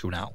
Journaal.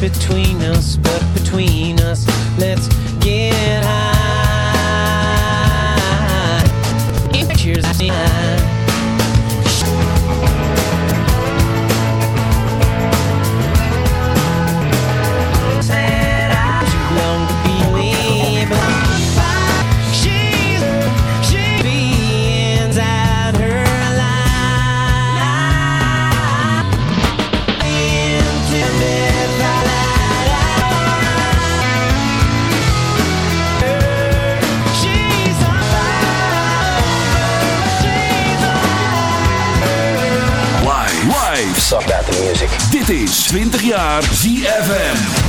Between us, but between us, let's get high. Cheers, is 20 jaar ZFM.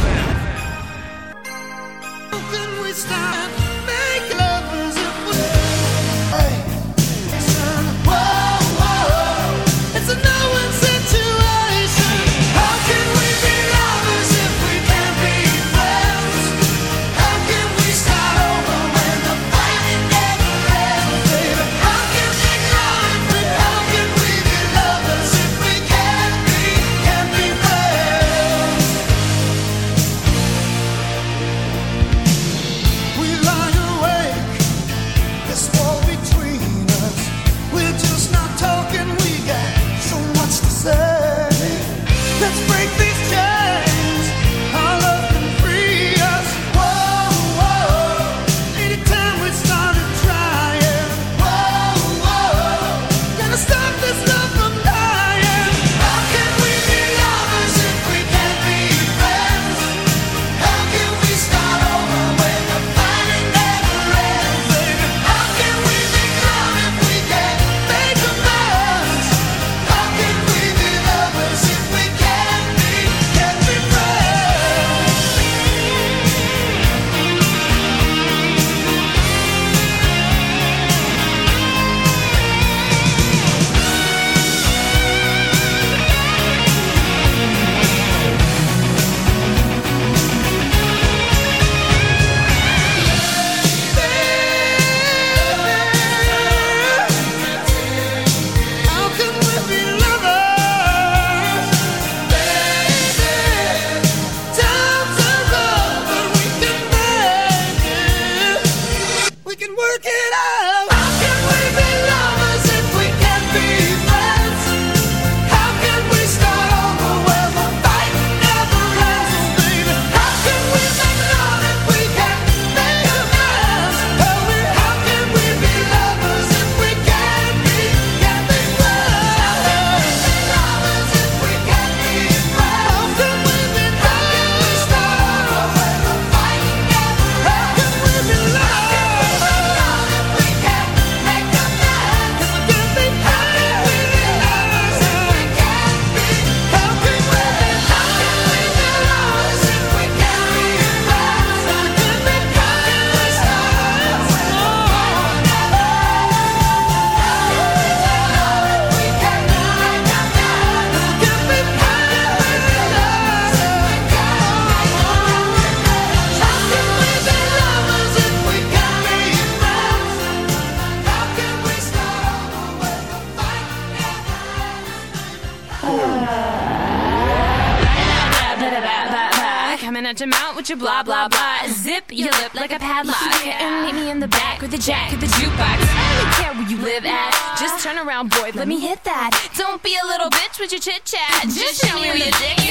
With your blah blah blah. Zip your lip like a padlock. And meet me in the back with the jack of the jukebox. I don't care where you live at. Just turn around, boy. Let me hit that. Don't be a little bitch with your chit chat. Just show me where your dick is.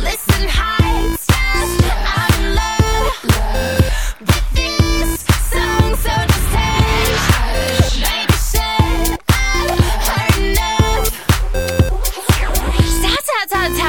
Listen, high. I'm in love with this song, so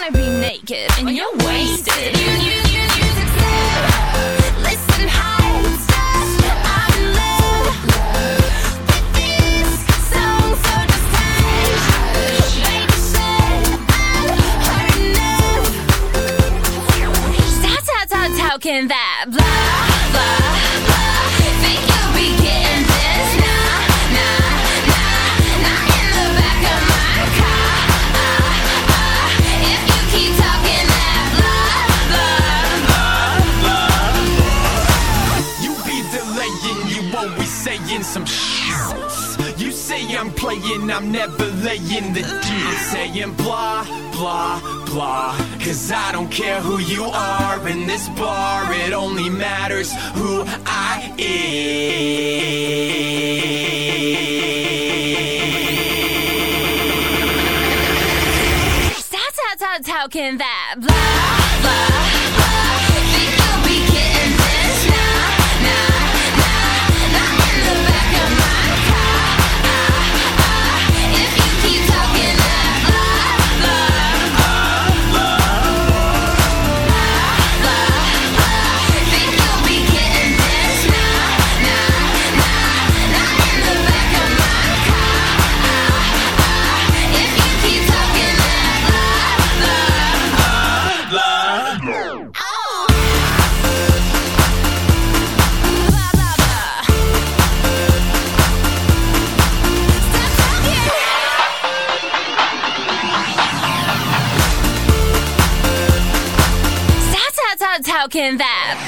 wanna be naked and you're wasted. You, you, you, you. Listen how I'm in love, this so talking that blah blah. Some shit. You say I'm playing, I'm never laying the deal. Saying blah, blah, blah. Cause I don't care who you are in this bar, it only matters who I am. Stop, stop, stop talking that blah, talking that.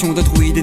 l'action d'autrui des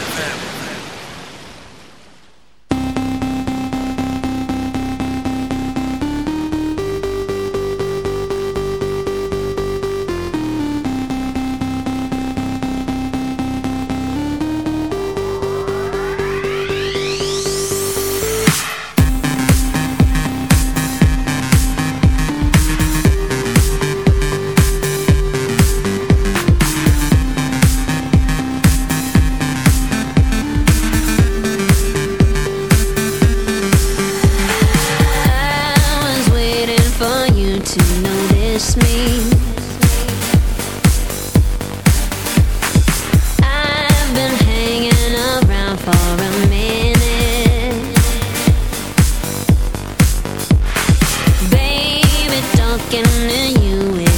looking at you.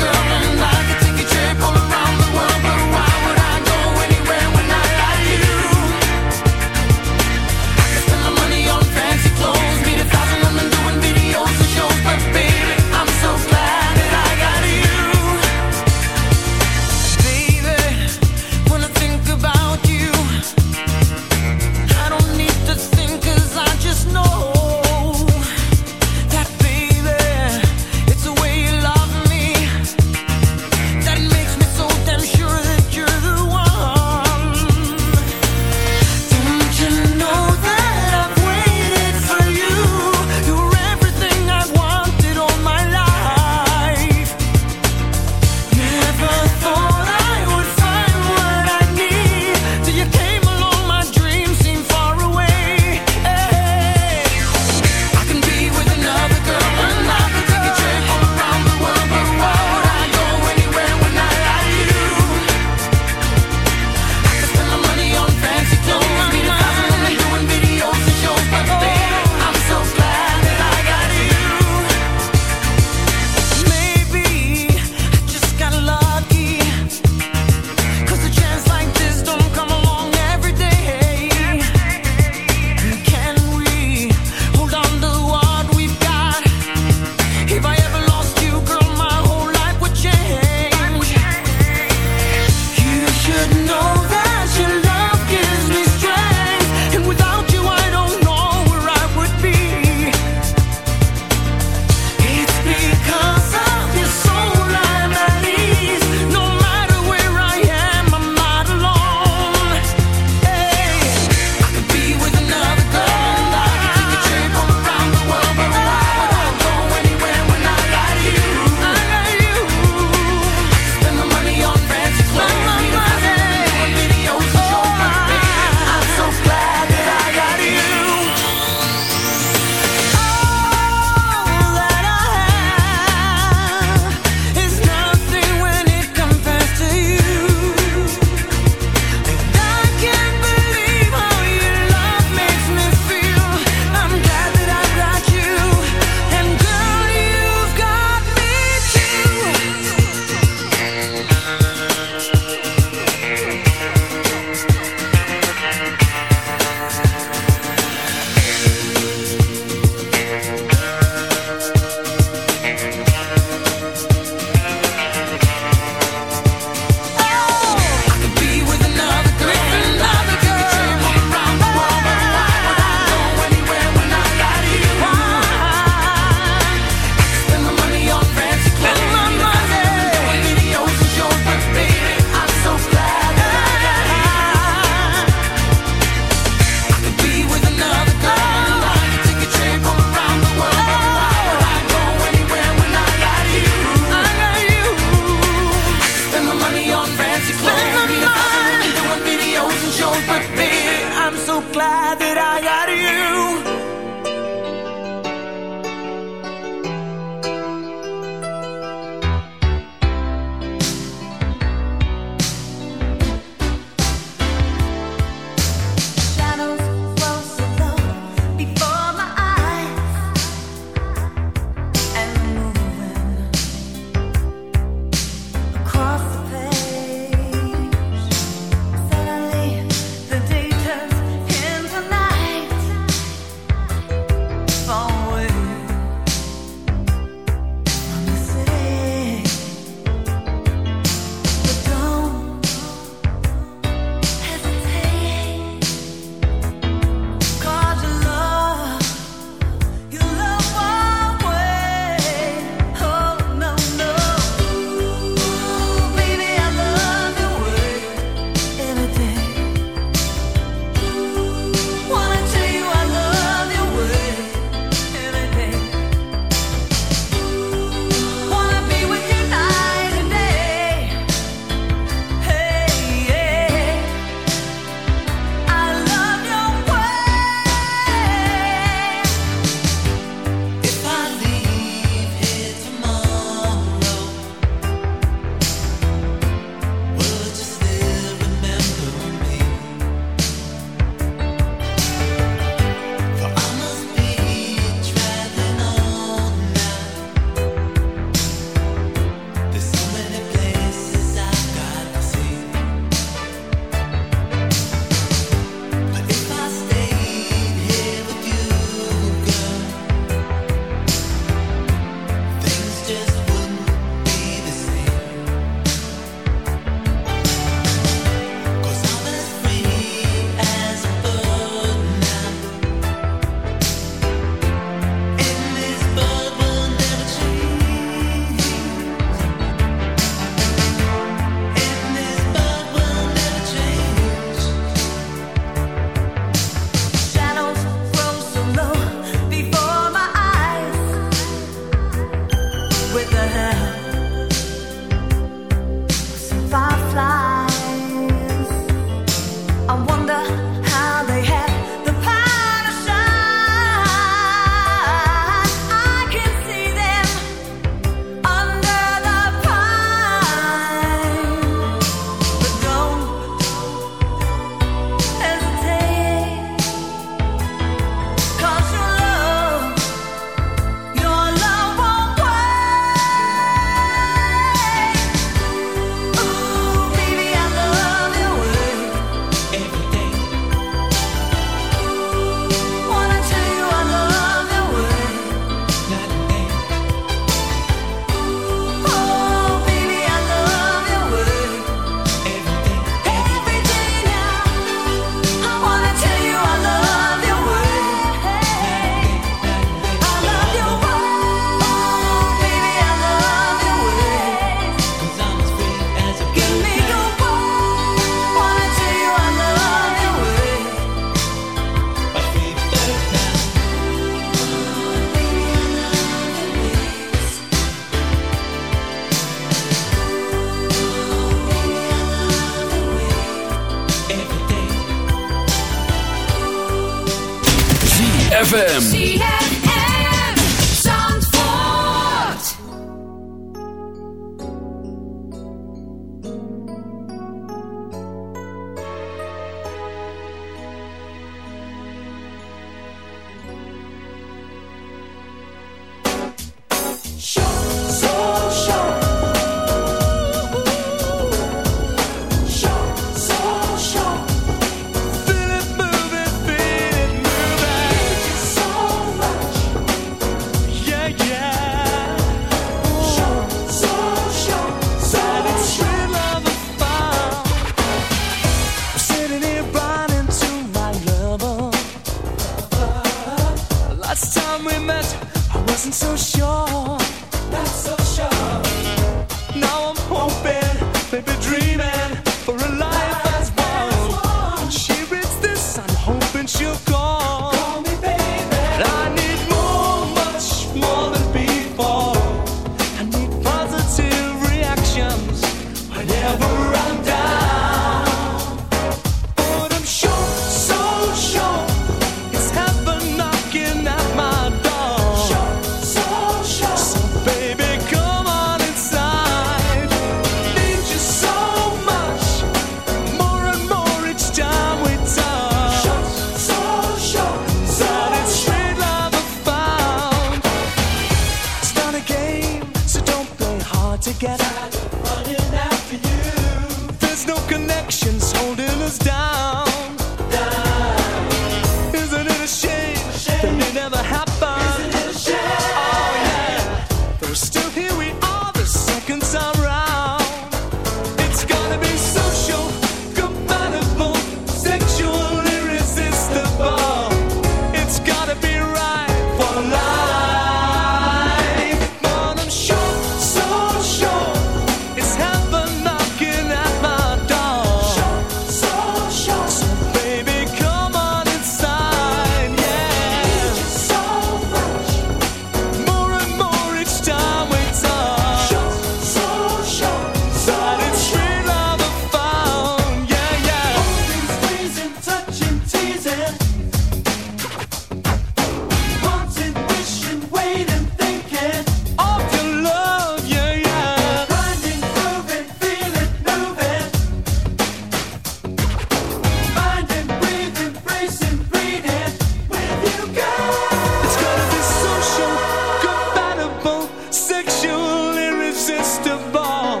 sexually irresistible.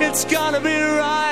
It's gotta be right.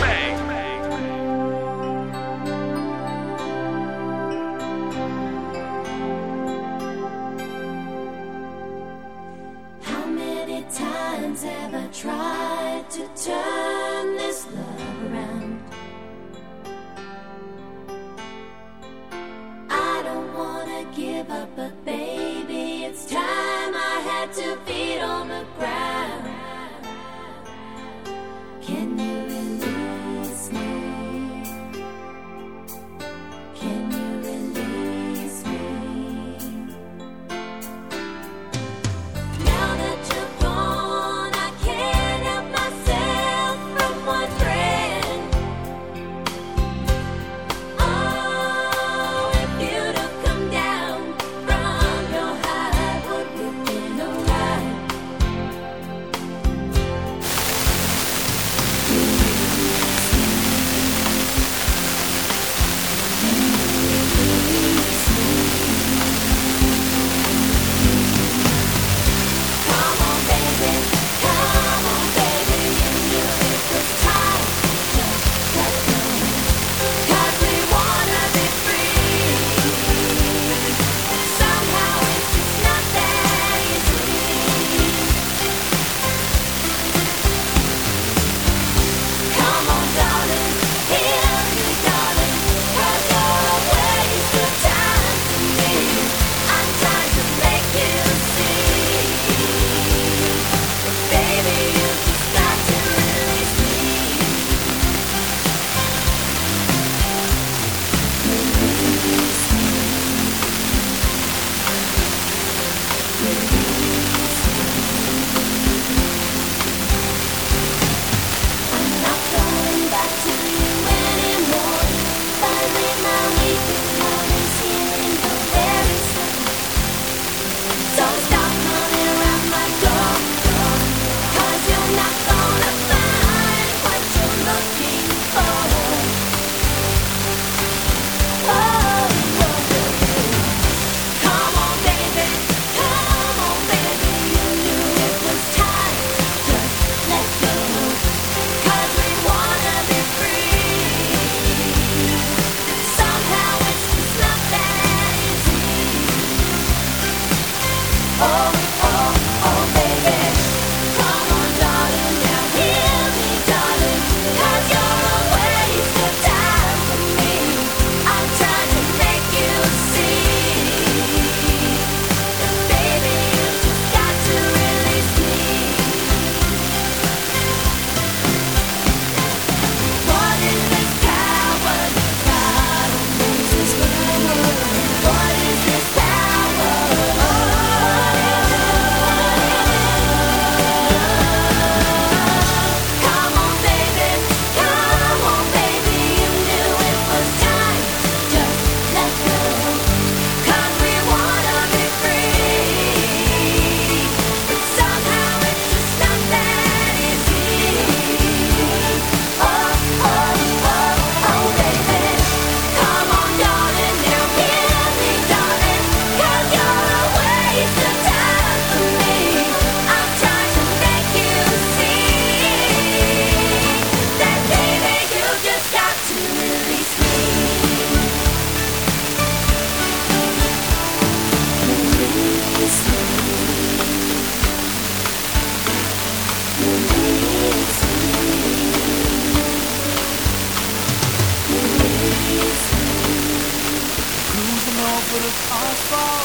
bal.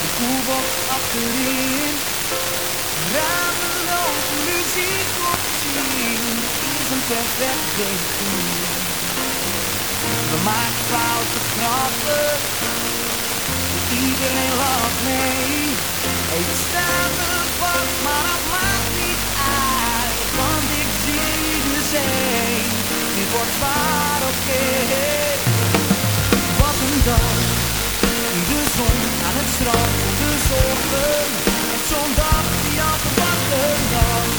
De koelbox achterin. Radeloze muziek opzien. te. Is een perfect debut. We maken fouten grappen. Iedereen lacht mee. Ik sta verpakt, maar dat maakt niet uit. Want ik zie de zee. Dit wordt waar, oké. Okay. Wat een dag zon aan het strand de zorgen. Op zondag die al verwachten was.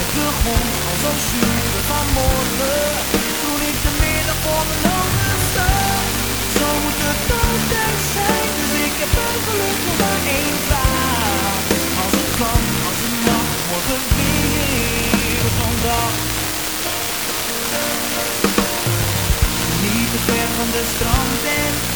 Het begon al zo zuur vanmorgen. Toen ik de middag voor mijn ogen zag. Zo moet het altijd zijn. Dus ik heb eigenlijk nog maar één vraag. Als het kan, als het mag, het weer zo'n dag. Niet te ver van de strand en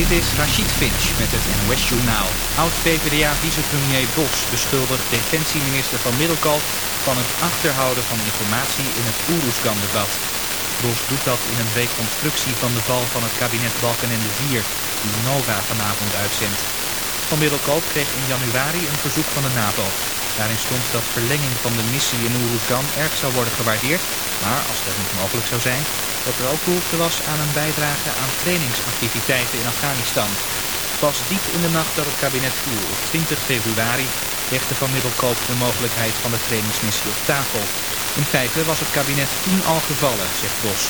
Dit is Rachid Finch met het NOS Journaal. Oud-PVDA-vicepremier Bos beschuldigt defensieminister van Middelkoop van het achterhouden van informatie in het Oeruzgan-debat. Bos doet dat in een reconstructie van de val van het kabinet Balkenende 4, die Nova vanavond uitzendt. Van Middelkoop kreeg in januari een verzoek van de NAVO. Daarin stond dat verlenging van de missie in Oeruzgan erg zou worden gewaardeerd, maar als dat niet mogelijk zou zijn, dat er ook behoefte was aan een bijdrage aan trainingsactiviteiten in Afghanistan. Pas diep in de nacht dat het kabinet viel, op 20 februari, legde Van Middelkoop de mogelijkheid van de trainingsmissie op tafel. In feite was het kabinet toen al gevallen, zegt Bos.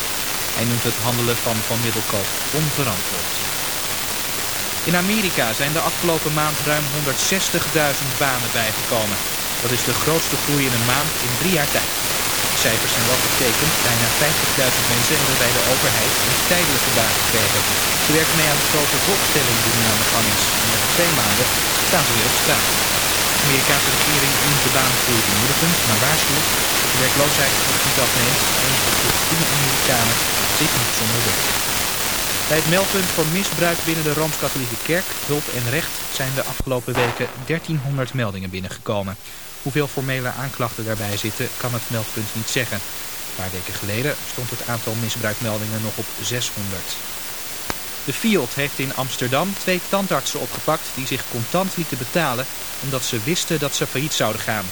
Hij noemt het handelen van Van Middelkoop onverantwoord. In Amerika zijn de afgelopen maand ruim 160.000 banen bijgekomen. Dat is de grootste groei in een maand in drie jaar tijd. Cijfers zijn wel getekend. Bijna 50.000 mensen hebben bij de overheid een tijdelijke baan gekregen. Ze werken mee aan de grote volkstelling die nu aan de gang is. En over twee maanden staan ze weer op straat. De Amerikaanse regering noemt de baangroei bemoedigend, maar waarschuwt dat de werkloosheid nog niet afneemt. En op de drie Amerikanen zit nog zonder werk. Bij het meldpunt voor misbruik binnen de Rooms-Katholieke Kerk, Hulp en Recht zijn de afgelopen weken 1300 meldingen binnengekomen. Hoeveel formele aanklachten daarbij zitten, kan het meldpunt niet zeggen. Een paar weken geleden stond het aantal misbruikmeldingen nog op 600. De Field heeft in Amsterdam twee tandartsen opgepakt die zich contant lieten betalen omdat ze wisten dat ze failliet zouden gaan.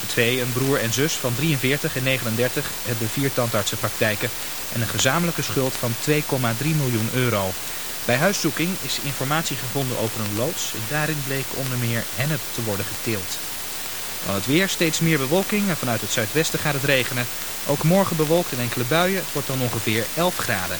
De twee, een broer en zus van 43 en 39, hebben vier tandartsenpraktijken en een gezamenlijke schuld van 2,3 miljoen euro. Bij huiszoeking is informatie gevonden over een loods en daarin bleek onder meer hennep te worden geteeld. Dan het weer, steeds meer bewolking en vanuit het zuidwesten gaat het regenen. Ook morgen bewolkt en enkele buien, het wordt dan ongeveer 11 graden.